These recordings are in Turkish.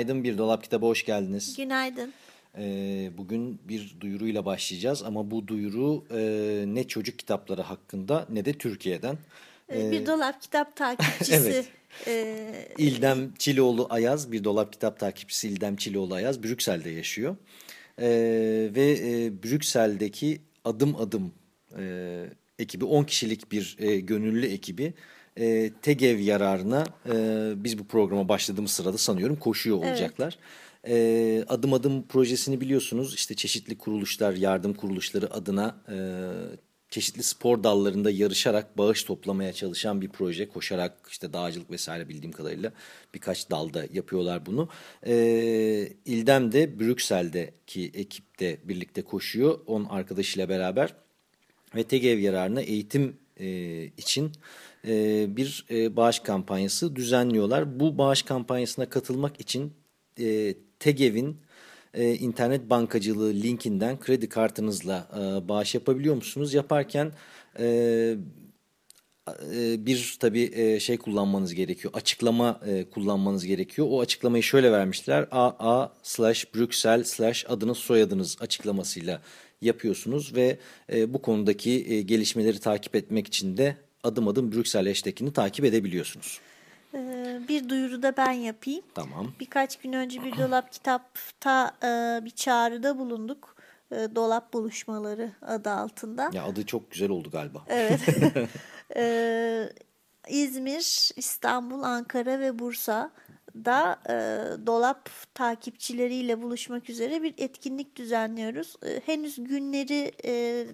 Günaydın Bir Dolap Kitabı hoş geldiniz. Günaydın. Ee, bugün bir duyuruyla başlayacağız ama bu duyuru e, ne çocuk kitapları hakkında ne de Türkiye'den. Ee, bir dolap kitap takipçisi. evet. e, İldem Çiloğlu Ayaz, Bir Dolap Kitap takipçisi İldem Çiloğlu Ayaz Brüksel'de yaşıyor. Ee, ve e, Brüksel'deki Adım Adım e, ekibi 10 kişilik bir e, gönüllü ekibi e, TEGEV yararına e, biz bu programa başladığımız sırada sanıyorum koşuyor olacaklar. E, adım Adım projesini biliyorsunuz işte çeşitli kuruluşlar, yardım kuruluşları adına e, çeşitli spor dallarında yarışarak bağış toplamaya çalışan bir proje. Koşarak işte dağcılık vesaire bildiğim kadarıyla birkaç dalda yapıyorlar bunu. E, İldem de Brüksel'deki ekipte birlikte koşuyor. On arkadaşıyla beraber ve TEGEV yararına eğitim e, için e, bir e, bağış kampanyası düzenliyorlar. Bu bağış kampanyasına katılmak için e, TEGEV'in internet bankacılığı linkinden kredi kartınızla bağış yapabiliyor musunuz? Yaparken bir tabii e, şey kullanmanız gerekiyor. Açıklama kullanmanız gerekiyor. O açıklamayı şöyle vermişler. AA slash Brüksel slash adınız soyadınız açıklamasıyla yapıyorsunuz ve bu konudaki gelişmeleri takip etmek için de adım adım Brüksel hashtagini takip edebiliyorsunuz. e, bir duyuru da ben yapayım. Tamam. Birkaç gün önce bir dolap kitapta e, bir çağrıda bulunduk. E, dolap buluşmaları adı altında. Ya adı çok güzel oldu galiba. Evet. e, İzmir, İstanbul, Ankara ve Bursa'da e, dolap takipçileriyle buluşmak üzere bir etkinlik düzenliyoruz. E, henüz günleri, e,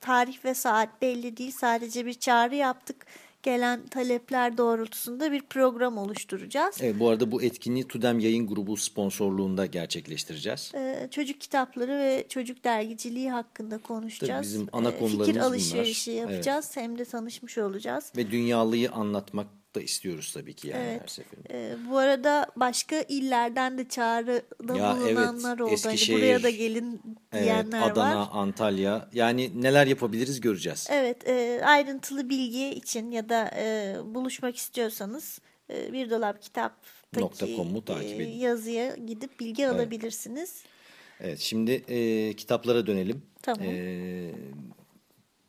tarih ve saat belli değil. Sadece bir çağrı yaptık. Gelen talepler doğrultusunda bir program oluşturacağız. Evet, bu arada bu etkinliği Tudem Yayın Grubu sponsorluğunda gerçekleştireceğiz. Ee, çocuk kitapları ve çocuk dergiciliği hakkında konuşacağız. Tabii bizim ana Ee, konularımız Fikir bunlar. alışverişi yapacağız. Hem de tanışmış olacağız. Ve dünyalıyı anlatmak da istiyoruz tabii ki yani Evet. her seferinde. Ee, bu arada başka illerden de çağrıda Ya bulunanlar evet, oldu. Hani Eskişehir, buraya da gelin Evet, diyenler Adana, var. Antalya yani neler yapabiliriz göreceğiz. Evet, e, ayrıntılı bilgi için ya da e, buluşmak istiyorsanız e, bir dolap kitaptaki takip e, edin. yazıya gidip bilgi alabilirsiniz. Evet şimdi e, kitaplara dönelim. Tamam. E,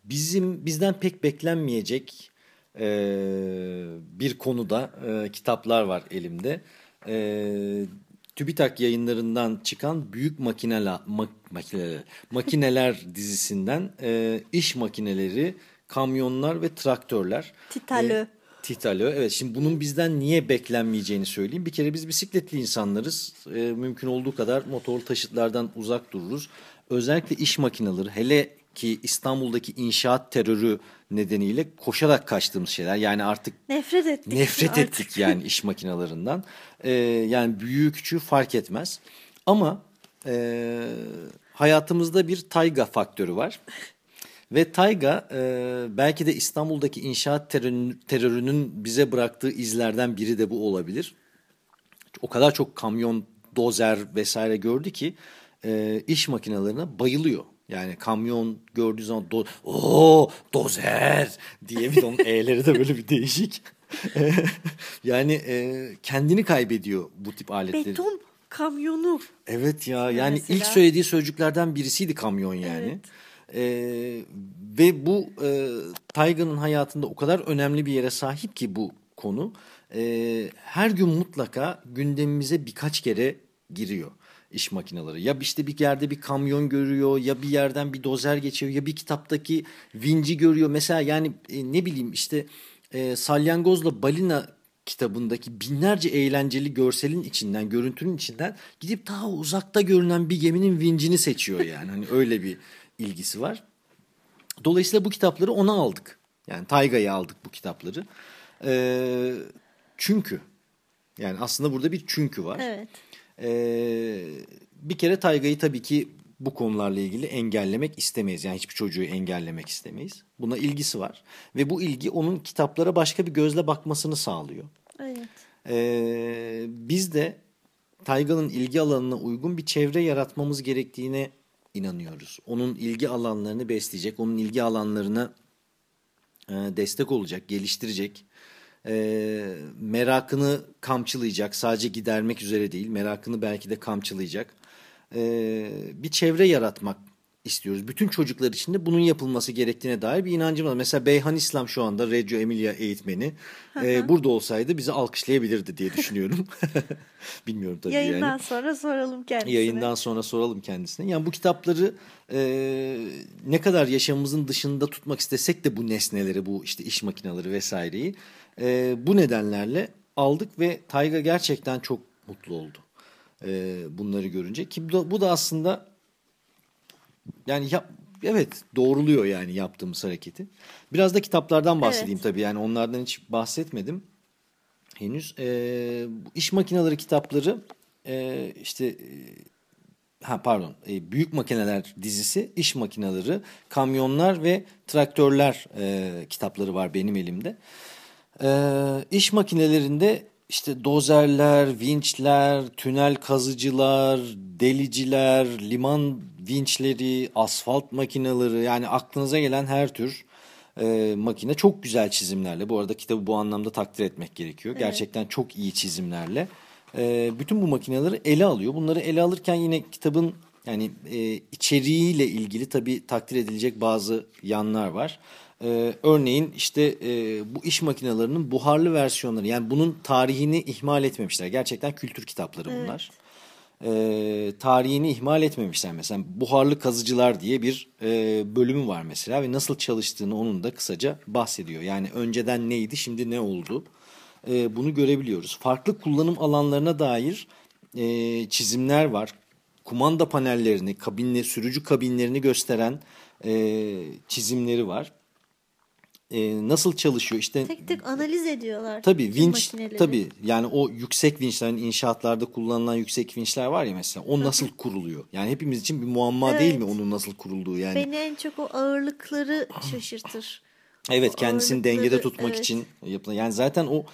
bizim bizden pek beklenmeyecek e, bir konuda e, kitaplar var elimde. E, TÜBİTAK yayınlarından çıkan Büyük Makineler, mak, makineler, makineler dizisinden e, iş makineleri, kamyonlar ve traktörler. Titalö. E, Titalö. Evet şimdi bunun bizden niye beklenmeyeceğini söyleyeyim. Bir kere biz bisikletli insanlarız. E, mümkün olduğu kadar motorlu taşıtlardan uzak dururuz. Özellikle iş makineleri hele ki İstanbul'daki inşaat terörü nedeniyle koşarak kaçtığımız şeyler. Yani artık Nefret ettik. nefret artık. ettik yani iş makinelerinden. E, yani büyüğü küçüğü fark etmez. Ama e, hayatımızda bir tayga faktörü var. Ve Tayga e, belki de İstanbul'daki inşaat terörünün, terörünün bize bıraktığı izlerden biri de bu olabilir. O kadar çok kamyon, dozer vesaire gördü ki e, iş makinelerine bayılıyor. Yani kamyon gördüğü zaman do o dozer diye bir de onun e'leri de böyle bir değişik. yani e, kendini kaybediyor bu tip aletleri. Beton kamyonu. Evet ya yani Mesela. ilk söylediği sözcüklerden birisiydi kamyon yani. Ee, ve bu e, Tayga'nın hayatında o kadar önemli bir yere sahip ki bu konu. Ee, her gün mutlaka gündemimize birkaç kere giriyor iş makineleri. Ya işte bir yerde bir kamyon görüyor ya bir yerden bir dozer geçiyor ya bir kitaptaki vinci görüyor. Mesela yani e, ne bileyim işte e, Salyangozla Balina kitabındaki binlerce eğlenceli görselin içinden, görüntünün içinden gidip daha uzakta görünen bir geminin vincini seçiyor yani. Hani öyle bir ilgisi var. Dolayısıyla bu kitapları ona aldık. Yani Tayga'yı aldık bu kitapları. Ee, çünkü yani aslında burada bir çünkü var. Evet. Ee, bir kere Tayga'yı tabii ki bu konularla ilgili engellemek istemeyiz. Yani hiçbir çocuğu engellemek istemeyiz. Buna ilgisi var. Ve bu ilgi onun kitaplara başka bir gözle bakmasını sağlıyor. Evet. Ee, biz de Tayga'nın ilgi alanına uygun bir çevre yaratmamız gerektiğine inanıyoruz. Onun ilgi alanlarını besleyecek, onun ilgi alanlarına e, destek olacak, geliştirecek, e, merakını kamçılayacak, sadece gidermek üzere değil, merakını belki de kamçılayacak e, bir çevre yaratmak istiyoruz. Bütün çocuklar için de bunun yapılması gerektiğine dair bir inancım var. Mesela Beyhan İslam şu anda Reggio Emilia eğitmeni e, burada olsaydı bizi alkışlayabilirdi diye düşünüyorum. Bilmiyorum tabii Yayından yani. sonra soralım kendisine. Yayından sonra soralım kendisine. Yani bu kitapları e, ne kadar yaşamımızın dışında tutmak istesek de bu nesneleri, bu işte iş makineleri vesaireyi e, bu nedenlerle aldık ve Tayga gerçekten çok mutlu oldu e, bunları görünce. Ki bu da, bu da aslında yani yap, evet doğruluyor yani yaptığımız hareketi. Biraz da kitaplardan bahsedeyim Evet. tabii yani onlardan hiç bahsetmedim henüz. E, iş makineleri kitapları e, işte e, ha pardon e, büyük makineler dizisi iş makineleri kamyonlar ve traktörler e, kitapları var benim elimde. E, iş makinelerinde işte dozerler, vinçler, tünel kazıcılar, deliciler, liman vinçleri, asfalt makineleri yani aklınıza gelen her tür e, makine çok güzel çizimlerle. Bu arada kitabı bu anlamda takdir etmek gerekiyor. Gerçekten çok iyi çizimlerle. E, bütün bu makineleri ele alıyor. Bunları ele alırken yine kitabın yani e, içeriğiyle ilgili tabii takdir edilecek bazı yanlar var. E, örneğin işte e, bu iş makinelerinin buharlı versiyonları yani bunun tarihini ihmal etmemişler. Gerçekten kültür kitapları bunlar. E, tarihini ihmal etmemişler. Mesela buharlı kazıcılar diye bir e, bölümü var mesela ve nasıl çalıştığını onun da kısaca bahsediyor. Yani önceden neydi şimdi ne oldu e, bunu görebiliyoruz. Farklı kullanım alanlarına dair e, çizimler var. Kumanda panellerini, kabinle, sürücü kabinlerini gösteren e, çizimleri var. E, nasıl çalışıyor işte Tek tek analiz ediyorlar. Tabii vinç tabii yani o yüksek vinçlerin inşaatlarda kullanılan yüksek vinçler var ya mesela o nasıl kuruluyor? Yani hepimiz için bir muamma değil mi Evet. onun nasıl kurulduğu yani. Beni en çok o ağırlıkları şaşırtır. Evet O kendisini ağırlıkları, dengede tutmak evet. için yapılan. Yani zaten o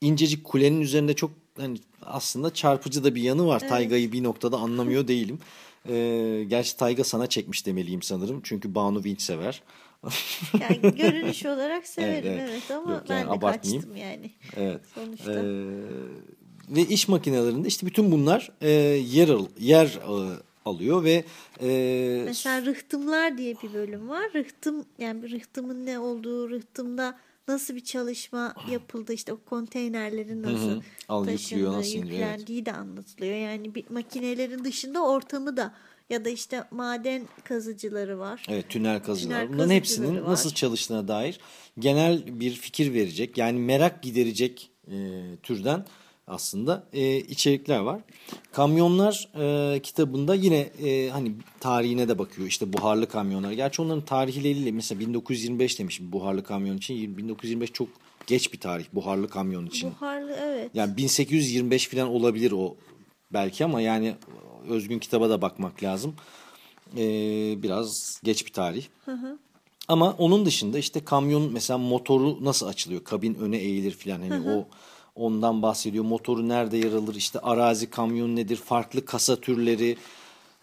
incecik kulenin üzerinde çok hani aslında çarpıcı da bir yanı var. Tayga'yı bir noktada anlamıyor değilim. Ee, gerçi Tayga sana çekmiş demeliyim sanırım. Çünkü Banu Vinç sever. Yani görünüş olarak severim Evet, evet, evet. ama Yok, ben yani de abartmayayım. kaçtım yani. Evet. Sonuçta. Ee, ve iş makinelerinde işte bütün bunlar e, yer al- yer e, alıyor ve e, Mesela rıhtımlar diye bir bölüm var. Rıhtım yani bir rıhtımın ne olduğu, rıhtımda nasıl bir çalışma yapıldı işte o konteynerlerin nasıl Al, yüklüyor, taşındığı, nasıl indiriyor, evet. yüklendiği de anlatılıyor. Yani bir makinelerin dışında ortamı da ya da işte maden kazıcıları var. Evet tünel kazılar. Tünel Bunların hepsinin var. nasıl çalıştığına dair genel bir fikir verecek. Yani merak giderecek e, türden aslında e, içerikler var. Kamyonlar e, kitabında yine e, hani tarihine de bakıyor. İşte buharlı kamyonlar. Gerçi onların tarihleriyle mesela 1925 demişim buharlı kamyon için. 1925 çok geç bir tarih buharlı kamyon için. Buharlı evet. Yani 1825 falan olabilir o belki ama yani özgün kitaba da bakmak lazım. Ee, biraz geç bir tarih. Ama onun dışında işte kamyon mesela motoru nasıl açılıyor? Kabin öne eğilir falan hani o ondan bahsediyor. Motoru nerede yer alır? İşte arazi kamyon nedir? Farklı kasa türleri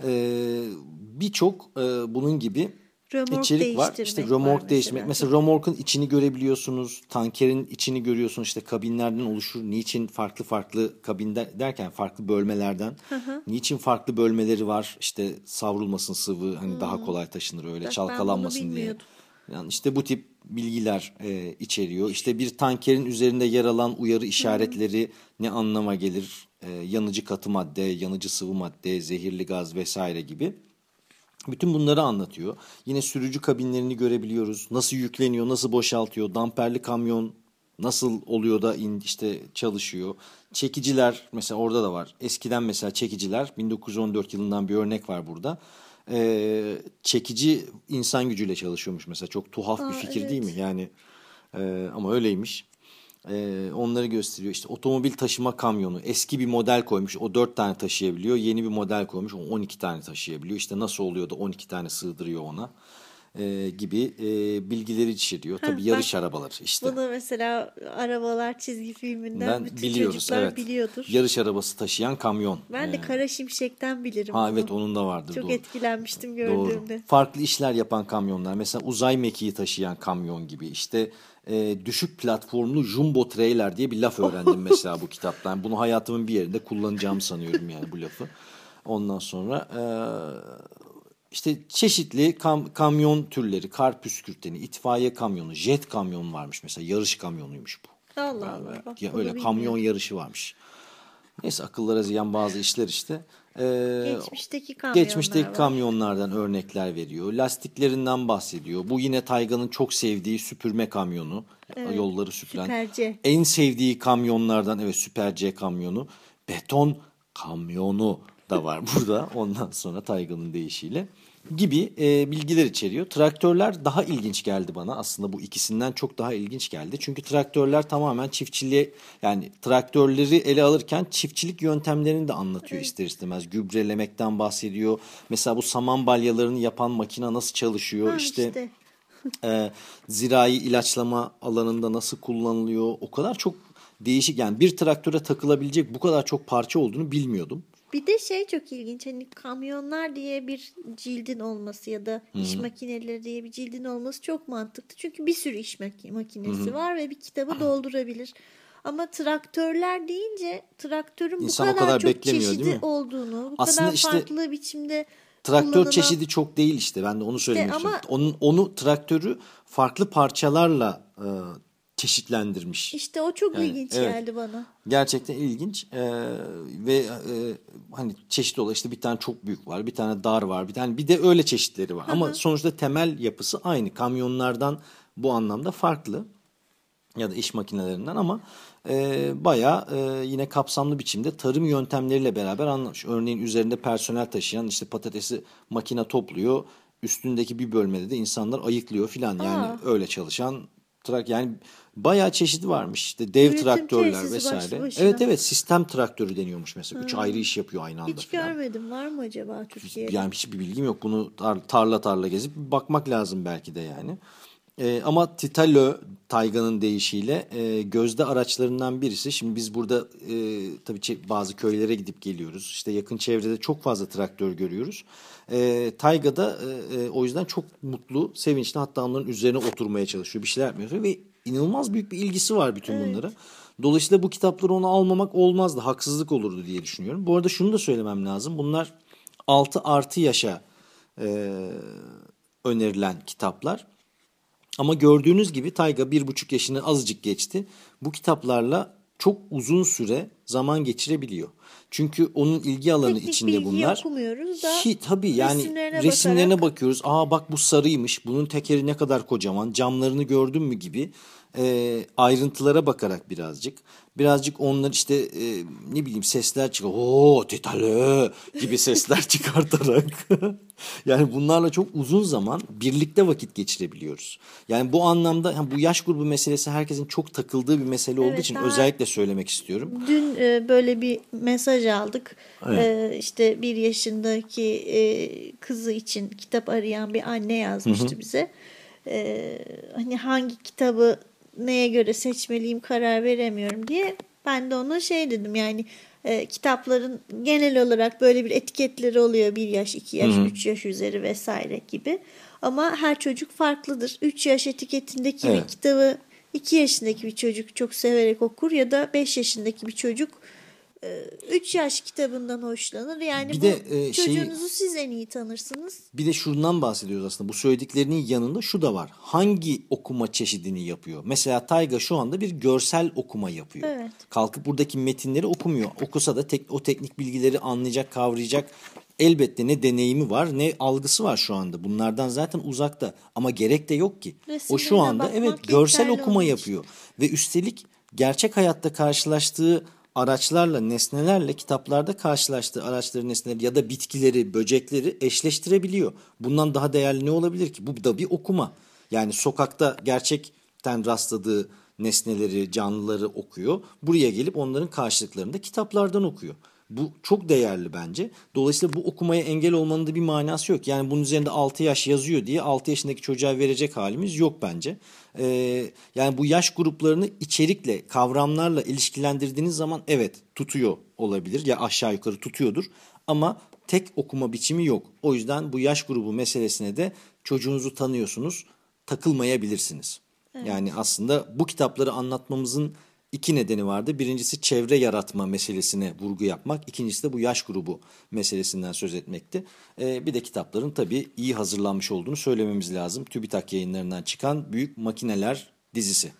ee, birçok e, bunun gibi Römork içerik var. İşte var römork mesela. değiştirmek. Mesela römorkun içini görebiliyorsunuz. Tankerin içini görüyorsunuz. İşte kabinlerden oluşur. Niçin farklı farklı kabinde derken farklı bölmelerden. Niçin farklı bölmeleri var? İşte savrulmasın sıvı hani daha kolay taşınır öyle Bak çalkalanmasın diye. Yani işte bu tip bilgiler e, içeriyor. İşte bir tankerin üzerinde yer alan uyarı işaretleri ne anlama gelir? E, yanıcı katı madde, yanıcı sıvı madde, zehirli gaz vesaire gibi. Bütün bunları anlatıyor. Yine sürücü kabinlerini görebiliyoruz. Nasıl yükleniyor, nasıl boşaltıyor, damperli kamyon nasıl oluyor da in, işte çalışıyor. Çekiciler mesela orada da var. Eskiden mesela çekiciler 1914 yılından bir örnek var burada. e, çekici insan gücüyle çalışıyormuş mesela. Çok tuhaf Aa, bir fikir evet. değil mi? Yani e, ama öyleymiş. E, onları gösteriyor. İşte otomobil taşıma kamyonu eski bir model koymuş. O 4 tane taşıyabiliyor. Yeni bir model koymuş. O 12 tane taşıyabiliyor. İşte nasıl oluyor da 12 tane sığdırıyor ona e, gibi e, bilgileri içeriyor. Tabii Heh, yarış arabaları işte. Bunu mesela arabalar çizgi filminden Ben bütün biliyoruz çocuklar evet. biliyordur. Yarış arabası taşıyan kamyon. Ben de E, Kara Şimşek'ten bilirim Ha bunu. evet onun da vardır Çok doğru. etkilenmiştim Doğru. gördüğümde. Farklı işler yapan kamyonlar. Mesela uzay mekiği taşıyan kamyon gibi. İşte e, düşük platformlu jumbo trailer diye bir laf öğrendim mesela bu kitaptan. Bunu hayatımın bir yerinde kullanacağımı sanıyorum yani bu lafı. Ondan sonra e, işte çeşitli kam- kamyon türleri, kar püskürteni, itfaiye kamyonu, jet kamyon varmış mesela. Yarış kamyonuymuş bu. Allah Allah. Bak, Ya öyle bilmiyorum. kamyon yarışı varmış. Neyse akıllara ziyan bazı işler işte. Ee, Geçmişteki kamyonlar Geçmişteki var. kamyonlardan örnekler veriyor. Lastiklerinden bahsediyor. Bu yine Tayga'nın çok sevdiği süpürme kamyonu. Yolları süpüren. Süper C. En sevdiği kamyonlardan evet Süper C kamyonu. Beton kamyonu da var burada. Ondan sonra Tayga'nın deyişiyle gibi e, bilgiler içeriyor. Traktörler daha ilginç geldi bana. Aslında bu ikisinden çok daha ilginç geldi. Çünkü traktörler tamamen çiftçiliğe yani traktörleri ele alırken çiftçilik yöntemlerini de anlatıyor ister istemez. Gübrelemekten bahsediyor. Mesela bu saman balyalarını yapan makine nasıl çalışıyor? Ha, işte, işte. e, zirai ilaçlama alanında nasıl kullanılıyor? O kadar çok değişik yani bir traktöre takılabilecek bu kadar çok parça olduğunu bilmiyordum. Bir de şey çok ilginç hani kamyonlar diye bir cildin olması ya da iş makineleri diye bir cildin olması çok mantıklı. Çünkü bir sürü iş maki- makinesi var ve bir kitabı doldurabilir. Ama traktörler deyince traktörün İnsan bu kadar, kadar çok çeşidi olduğunu, bu Aslında kadar işte farklı biçimde Traktör kullanılan- çeşidi çok değil işte. Ben de onu söylemek ama- istiyorum. Onun, onu traktörü farklı parçalarla e, çeşitlendirmiş. İşte o çok Yani, ilginç evet. geldi bana. Gerçekten ilginç Ee, ve e, hani çeşitli olarak işte bir tane çok büyük var, bir tane dar var, bir tane bir de öyle çeşitleri var. Ama sonuçta temel yapısı aynı. Kamyonlardan bu anlamda farklı ya da iş makinelerinden ama e, bayağı e, yine kapsamlı biçimde tarım yöntemleriyle beraber anlamış. Örneğin üzerinde personel taşıyan işte patatesi makine topluyor. Üstündeki bir bölmede de insanlar ayıklıyor filan. Yani Aa. öyle çalışan trak yani bayağı çeşidi varmış. İşte dev Üretim traktörler vesaire. başına. Evet evet sistem traktörü deniyormuş mesela. Üç ayrı iş yapıyor aynı anda Hiç filan. görmedim. Var mı acaba Türkiye'de? Yani hiçbir bilgim yok. Bunu tar- tarla tarla gezip bakmak lazım belki de yani. Ee, ama Titalo Tayga'nın deyişiyle e, gözde araçlarından birisi. Şimdi biz burada e, tabii bazı köylere gidip geliyoruz. İşte yakın çevrede çok fazla traktör görüyoruz. E, Tayga da e, e, o yüzden çok mutlu, sevinçli. Hatta onların üzerine oturmaya çalışıyor. Bir şeyler yapmıyor. Ve inanılmaz büyük bir ilgisi var bütün bunlara. Dolayısıyla bu kitapları ona almamak olmazdı. Haksızlık olurdu diye düşünüyorum. Bu arada şunu da söylemem lazım. Bunlar 6 artı yaşa e, önerilen kitaplar. Ama gördüğünüz gibi Tayga bir buçuk yaşını azıcık geçti. Bu kitaplarla çok uzun süre zaman geçirebiliyor. Çünkü onun ilgi alanı Teknik içinde bunlar. okumuyoruz da Ki, tabii yani resimlerine resimlerine, bakarak- bakıyoruz. Aa bak bu sarıymış. Bunun tekeri ne kadar kocaman. Camlarını gördün mü gibi e, ayrıntılara bakarak birazcık. Birazcık onlar işte e, ne bileyim sesler çıkıyor. Oo titale gibi sesler çıkartarak. yani bunlarla çok uzun zaman birlikte vakit geçirebiliyoruz. Yani bu anlamda yani bu yaş grubu meselesi herkesin çok takıldığı bir mesele olduğu Evet, için daha- özellikle söylemek istiyorum. Dün e, böyle bir mesaj aldık. E, işte bir yaşındaki e, kızı için kitap arayan bir anne yazmıştı bize. E, hani hangi kitabı neye göre seçmeliyim karar veremiyorum diye. Ben de ona şey dedim yani e, kitapların genel olarak böyle bir etiketleri oluyor. Bir yaş, iki yaş, üç yaş üzeri vesaire gibi. Ama her çocuk farklıdır. Üç yaş etiketindeki bir Evet. kitabı 2 yaşındaki bir çocuk çok severek okur ya da 5 yaşındaki bir çocuk 3 yaş kitabından hoşlanır. Yani Bir bu de, e, şeyi- çocuğunuzu siz en iyi tanırsınız. Bir de şundan bahsediyoruz aslında. Bu söylediklerinin yanında şu da var. Hangi okuma çeşidini yapıyor? Mesela Tayga şu anda bir görsel okuma yapıyor. Evet. Kalkıp buradaki metinleri okumuyor. Okusa da tek, o teknik bilgileri anlayacak, kavrayacak elbette ne deneyimi var ne algısı var şu anda. Bunlardan zaten uzakta ama gerek de yok ki. o şu Resimlerine anda evet görsel okuma yapıyor. Ve üstelik gerçek hayatta karşılaştığı araçlarla, nesnelerle kitaplarda karşılaştığı araçları, nesneleri ya da bitkileri, böcekleri eşleştirebiliyor. Bundan daha değerli ne olabilir ki? Bu da bir okuma. Yani sokakta gerçekten rastladığı nesneleri, canlıları okuyor. Buraya gelip onların karşılıklarını da kitaplardan okuyor. Bu çok değerli bence. Dolayısıyla bu okumaya engel olmanın da bir manası yok. Yani bunun üzerinde 6 yaş yazıyor diye 6 yaşındaki çocuğa verecek halimiz yok bence. Ee, yani bu yaş gruplarını içerikle, kavramlarla ilişkilendirdiğiniz zaman evet tutuyor olabilir ya aşağı yukarı tutuyordur. Ama tek okuma biçimi yok. O yüzden bu yaş grubu meselesine de çocuğunuzu tanıyorsunuz, takılmayabilirsiniz. Evet. Yani aslında bu kitapları anlatmamızın iki nedeni vardı. Birincisi çevre yaratma meselesine vurgu yapmak. İkincisi de bu yaş grubu meselesinden söz etmekti. Ee, bir de kitapların tabii iyi hazırlanmış olduğunu söylememiz lazım. TÜBİTAK yayınlarından çıkan Büyük Makineler dizisi.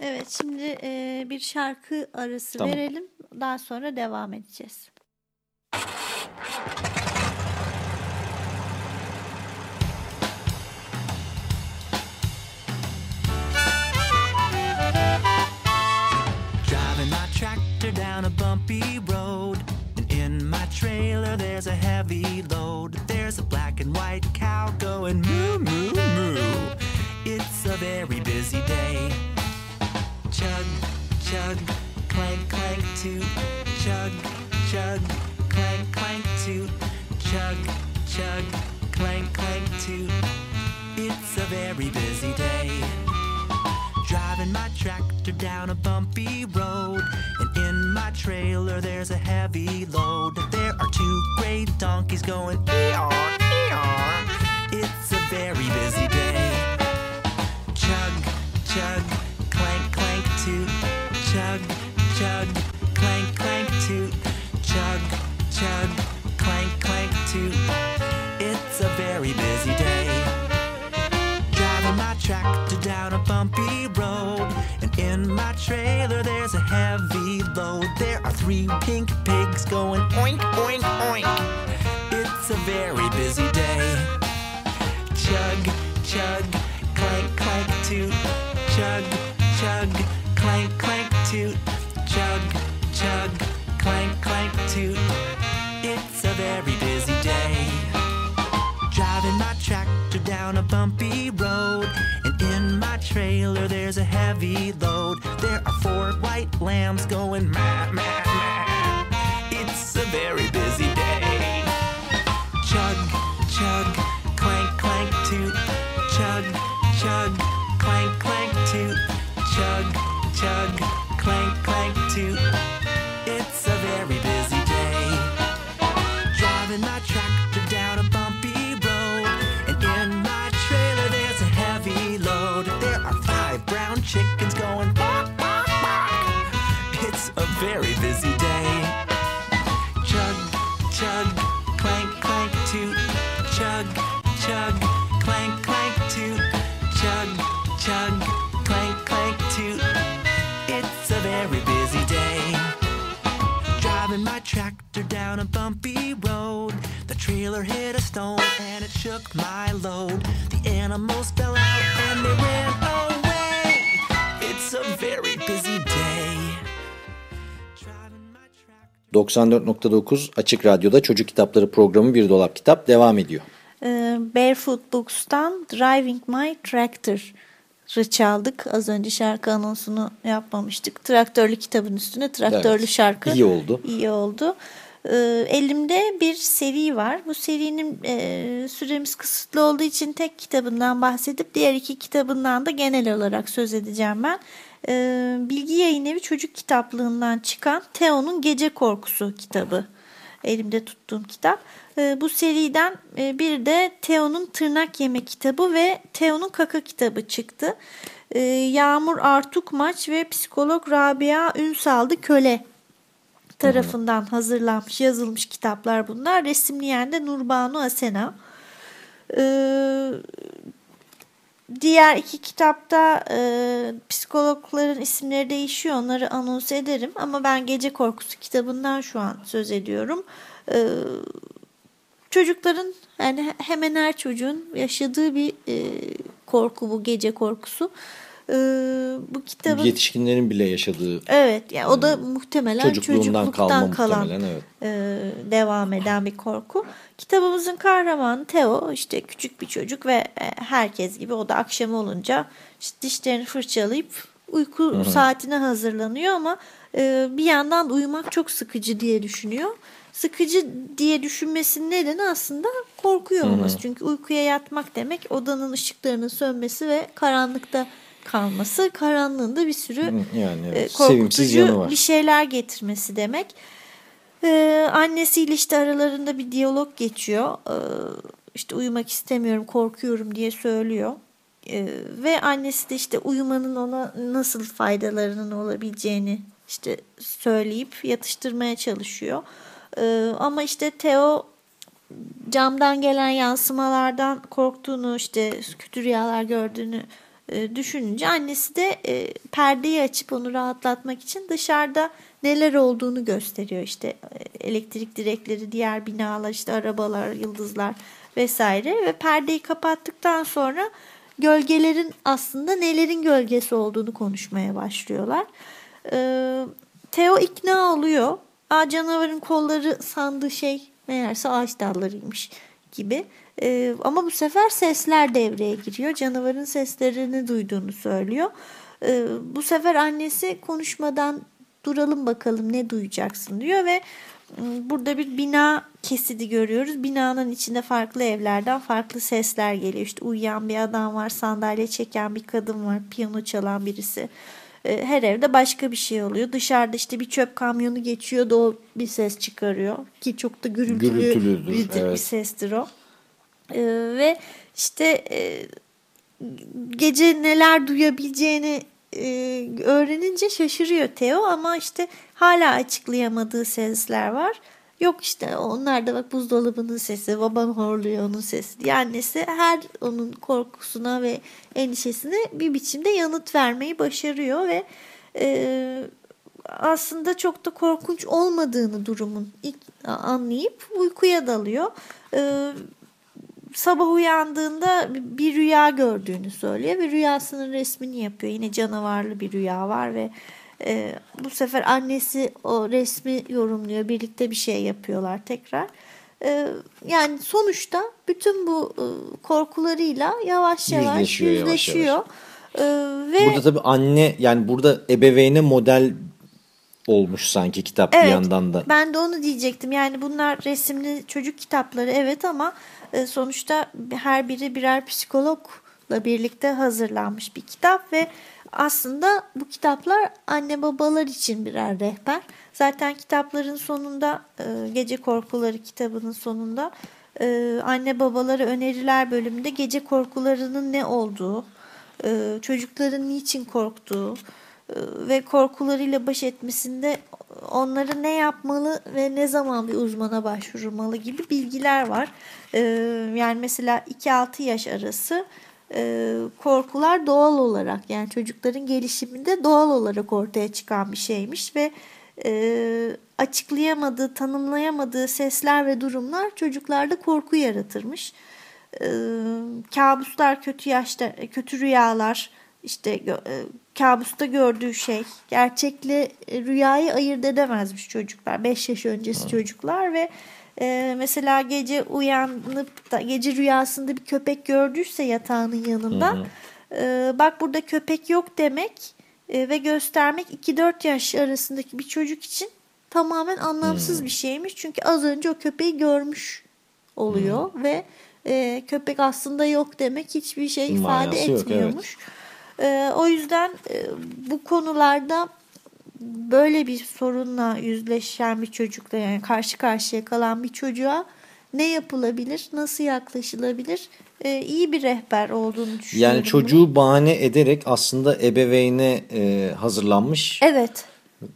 Evet şimdi e, bir şarkı arası tamam. verelim. Daha sonra devam edeceğiz. Bumpy road. And in my trailer, there's a heavy load. There's a black and white cow going moo, moo, moo. It's a very busy day. Chug, chug, clank, clank, toot. Chug, chug, clank, clank, toot. Chug, chug, heavy load. There are two gray donkeys going ee-yaw, going oink, oink, oink. It's a very busy day. Chug, chug, clank, clank, toot. Chug, chug, clank, clank, toot. Chug, chug, clank, clank, toot. It's a very busy day. Driving my tractor down a bumpy road. And in my trailer there's a heavy load. There are four white lambs going mad, mad, very busy day. 94.9 Açık Radyo'da Çocuk Kitapları programı Bir Dolap Kitap devam ediyor. Ee, Barefoot Books'tan Driving My Tractor'ı çaldık. Az önce şarkı anonsunu yapmamıştık. Traktörlü kitabın üstüne traktörlü evet, şarkı. İyi oldu. İyi oldu. Ee, elimde bir seri var. Bu serinin e, süremiz kısıtlı olduğu için tek kitabından bahsedip diğer iki kitabından da genel olarak söz edeceğim ben e, Bilgi Yayın Evi Çocuk Kitaplığından çıkan Teo'nun Gece Korkusu kitabı. Elimde tuttuğum kitap. E, bu seriden e, bir de Teo'nun Tırnak Yeme kitabı ve Teo'nun Kaka kitabı çıktı. E, Yağmur Artukmaç ve psikolog Rabia Ünsaldı Köle tarafından hazırlanmış, yazılmış kitaplar bunlar. Resimleyen de Nurbanu Asena. Ee, Diğer iki kitapta e, psikologların isimleri değişiyor. Onları anons ederim. Ama ben Gece Korkusu kitabından şu an söz ediyorum. E, çocukların yani hemen her çocuğun yaşadığı bir e, korku bu gece korkusu. E, bu kitabın Yetişkinlerin bile yaşadığı evet yani o da muhtemelen çocukluğundan çocukluktan kalma kalan evet. e, devam eden bir korku. Kitabımızın kahramanı Theo işte küçük bir çocuk ve e, herkes gibi o da akşam olunca işte dişlerini fırçalayıp uyku saatine hazırlanıyor ama e, bir yandan da uyumak çok sıkıcı diye düşünüyor. Sıkıcı diye düşünmesinin nedeni aslında korkuyor olması. Çünkü uykuya yatmak demek odanın ışıklarının sönmesi ve karanlıkta kalması. Karanlığında bir sürü Yani e, evet, yanı korkutucu bir şeyler getirmesi demek. Ee, annesiyle işte aralarında bir diyalog geçiyor. Ee, işte uyumak istemiyorum, korkuyorum diye söylüyor. Ee, ve annesi de işte uyumanın ona nasıl faydalarının olabileceğini işte söyleyip yatıştırmaya çalışıyor. Ee, ama işte Theo camdan gelen yansımalardan korktuğunu işte kötü rüyalar gördüğünü e, düşününce annesi de e, perdeyi açıp onu rahatlatmak için dışarıda neler olduğunu gösteriyor işte e, elektrik direkleri diğer binalar işte arabalar yıldızlar vesaire ve perdeyi kapattıktan sonra gölgelerin aslında nelerin gölgesi olduğunu konuşmaya başlıyorlar. E, Theo ikna oluyor. Aa, canavarın kolları sandığı şey meğerse ağaç dallarıymış gibi. Ee, ama bu sefer sesler devreye giriyor. Canavarın seslerini duyduğunu söylüyor. Ee, bu sefer annesi konuşmadan duralım bakalım ne duyacaksın diyor ve ım, burada bir bina kesidi görüyoruz. Binanın içinde farklı evlerden farklı sesler geliyor. İşte uyuyan bir adam var, sandalye çeken bir kadın var, piyano çalan birisi. Ee, Her evde başka bir şey oluyor. Dışarıda işte bir çöp kamyonu geçiyor da o bir ses çıkarıyor. Ki çok da gürültülü bir, bir evet. sestir o. Ee, ve işte e, gece neler duyabileceğini e, öğrenince şaşırıyor Theo ama işte hala açıklayamadığı sesler var. Yok işte onlar da bak buzdolabının sesi, baban horluyor onun sesi diye annesi her onun korkusuna ve endişesine bir biçimde yanıt vermeyi başarıyor ve e, aslında çok da korkunç olmadığını durumun ilk anlayıp uykuya dalıyor. E, sabah uyandığında bir rüya gördüğünü söylüyor ve rüyasının resmini yapıyor. Yine canavarlı bir rüya var ve e, bu sefer annesi o resmi yorumluyor. Birlikte bir şey yapıyorlar tekrar. E, yani sonuçta bütün bu e, korkularıyla yavaş yavaş Yüzleşiyor, yüzleşiyor. yavaş E, ve Burada tabii anne yani burada ebeveyne model olmuş sanki kitap bir Evet, yandan da. Ben de onu diyecektim. Yani bunlar resimli çocuk kitapları evet ama e, sonuçta her biri birer psikologla birlikte hazırlanmış bir kitap ve aslında bu kitaplar anne babalar için birer rehber. Zaten kitapların sonunda e, Gece Korkuları kitabının sonunda e, anne babalara öneriler bölümünde gece korkularının ne olduğu, çocukların niçin korktuğu ve korkularıyla baş etmesinde onları ne yapmalı ve ne zaman bir uzmana başvurmalı gibi bilgiler var. E, yani mesela 2-6 yaş arası e, korkular doğal olarak yani çocukların gelişiminde doğal olarak ortaya çıkan bir şeymiş ve e, açıklayamadığı, tanımlayamadığı sesler ve durumlar çocuklarda korku yaratırmış. E, kabuslar, kötü yaşta, kötü rüyalar, işte e, kabusta gördüğü şey gerçekle e, rüyayı ayırt edemezmiş çocuklar. 5 yaş öncesi çocuklar ve e, mesela gece uyanıp da gece rüyasında bir köpek gördüyse yatağının yanında e, bak burada köpek yok demek e, ve göstermek 2-4 yaş arasındaki bir çocuk için tamamen anlamsız bir şeymiş. Çünkü az önce o köpeği görmüş oluyor ve e, köpek aslında yok demek hiçbir şey ifade Manası yok, etmiyormuş. E, o yüzden e, bu konularda böyle bir sorunla yüzleşen bir çocukla yani karşı karşıya kalan bir çocuğa ne yapılabilir, nasıl yaklaşılabilir e, iyi bir rehber olduğunu düşünüyorum. Yani çocuğu bahane ederek aslında ebeveyne e, hazırlanmış Evet.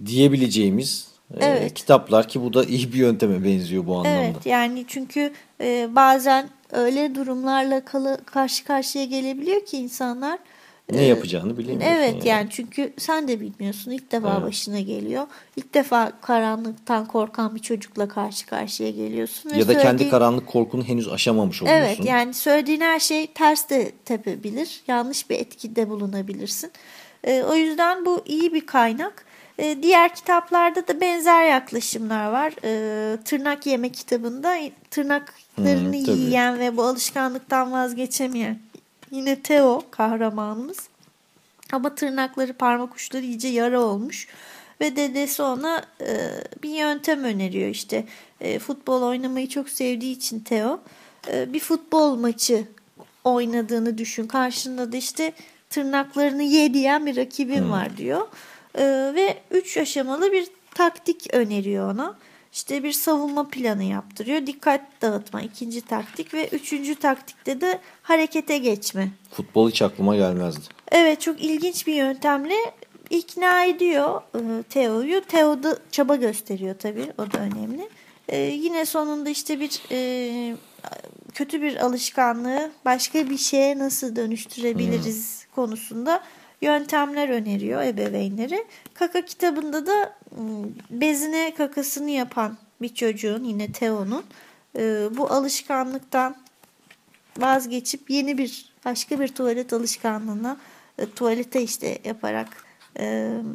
diyebileceğimiz e, Evet. kitaplar ki bu da iyi bir yönteme benziyor bu anlamda. Evet yani çünkü e, bazen öyle durumlarla karşı karşıya gelebiliyor ki insanlar Ne yapacağını bilemiyorsun. Evet yani. çünkü sen de bilmiyorsun. İlk defa Evet. başına geliyor. İlk defa karanlıktan korkan bir çocukla karşı karşıya geliyorsun. ve Ya da kendi söylediğin- karanlık korkunu henüz aşamamış oluyorsun. Evet yani söylediğin her şey ters de tepebilir. Yanlış bir etkide bulunabilirsin. Ee, o yüzden bu iyi bir kaynak. Ee, diğer kitaplarda da benzer yaklaşımlar var. Ee, tırnak yeme kitabında tırnaklarını Hmm, tabii. yiyen ve bu alışkanlıktan vazgeçemeyen yine Theo kahramanımız. Ama tırnakları parmak uçları iyice yara olmuş. Ve dedesi ona e, bir yöntem öneriyor işte. E, futbol oynamayı çok sevdiği için Theo e, bir futbol maçı oynadığını düşün. Karşında da işte tırnaklarını ye diyen bir rakibin var diyor. E, ve üç aşamalı bir taktik öneriyor ona. İşte bir savunma planı yaptırıyor. Dikkat dağıtma ikinci taktik ve üçüncü taktikte de harekete geçme. Futbol hiç aklıma gelmezdi. Evet çok ilginç bir yöntemle ikna ediyor e, Theo'yu. Theo da çaba gösteriyor tabii o da önemli. E, yine sonunda işte bir e, kötü bir alışkanlığı başka bir şeye nasıl dönüştürebiliriz konusunda yöntemler öneriyor ebeveynleri. Kaka kitabında da m, bezine kakasını yapan bir çocuğun yine Theo'nun e, bu alışkanlıktan vazgeçip yeni bir başka bir tuvalet alışkanlığına e, tuvalete işte yaparak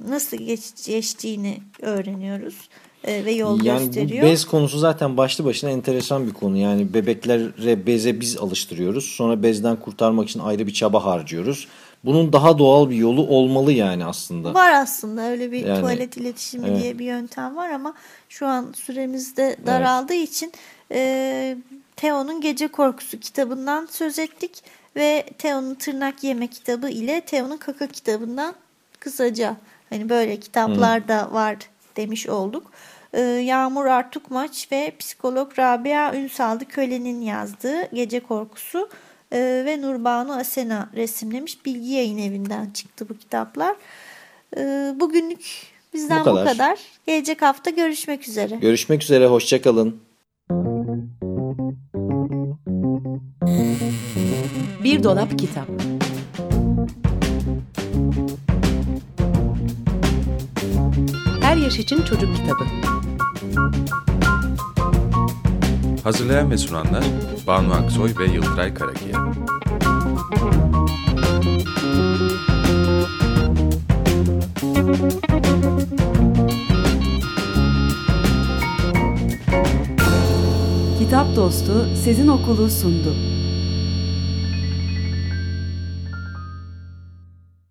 nasıl geç, geçtiğini öğreniyoruz ve yol yani gösteriyor. bu bez konusu zaten başlı başına enteresan bir konu. Yani bebeklere beze biz alıştırıyoruz. Sonra bezden kurtarmak için ayrı bir çaba harcıyoruz. Bunun daha doğal bir yolu olmalı yani aslında. Var aslında öyle bir Yani, tuvalet iletişimi evet. diye bir yöntem var ama şu an süremiz de daraldığı için e, Theo'nun Gece Korkusu kitabından söz ettik ve Theo'nun Tırnak Yeme kitabı ile Theo'nun Kaka kitabından kısaca hani böyle kitaplar da var demiş olduk. E, Yağmur Artukmaç ve psikolog Rabia Ünsal'dı Köle'nin yazdığı Gece Korkusu e, ve Nurbanu Asena resimlemiş. Bilgi Yayın Evi'nden çıktı bu kitaplar. E, bugünlük bizden Bu bu kadar. kadar. Gelecek hafta görüşmek üzere. Görüşmek üzere. Hoşçakalın. Bir dolap kitap. Her yaş için çocuk kitabı. Hazırlayan ve sunanlar Banu Aksoy ve Yıldıray Karakiya. Kitap Dostu Sezin Okulu sundu.